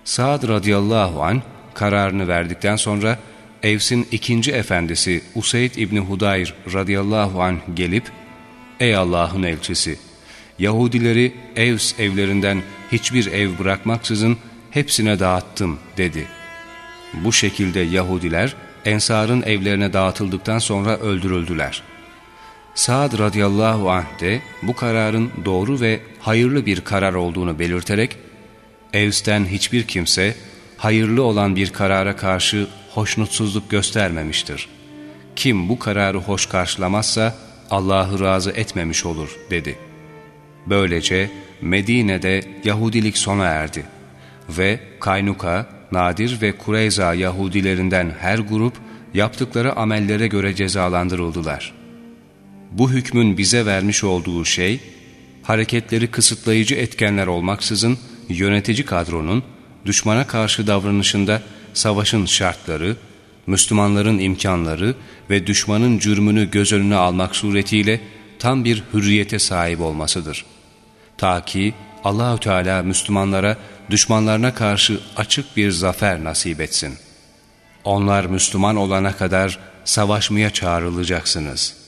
Saad radıyallahu anh kararını verdikten sonra Evs'in ikinci efendisi Useyd İbni Hudayr radıyallahu anh gelip Ey Allah'ın elçisi! Yahudileri Evs evlerinden hiçbir ev bırakmaksızın hepsine dağıttım dedi. Bu şekilde Yahudiler Ensar'ın evlerine dağıtıldıktan sonra öldürüldüler. Sa'd radıyallahu anh de bu kararın doğru ve hayırlı bir karar olduğunu belirterek, Evs'ten hiçbir kimse hayırlı olan bir karara karşı hoşnutsuzluk göstermemiştir. Kim bu kararı hoş karşılamazsa Allah'ı razı etmemiş olur dedi. Böylece Medine'de Yahudilik sona erdi ve Kaynuka, Nadir ve Kureyza Yahudilerinden her grup yaptıkları amellere göre cezalandırıldılar. Bu hükmün bize vermiş olduğu şey, hareketleri kısıtlayıcı etkenler olmaksızın yönetici kadronun düşmana karşı davranışında savaşın şartları, Müslümanların imkanları ve düşmanın cürmünü göz önüne almak suretiyle tam bir hürriyete sahip olmasıdır. Ta ki Allahü Teala Müslümanlara düşmanlarına karşı açık bir zafer nasip etsin. Onlar Müslüman olana kadar savaşmaya çağrılacaksınız.''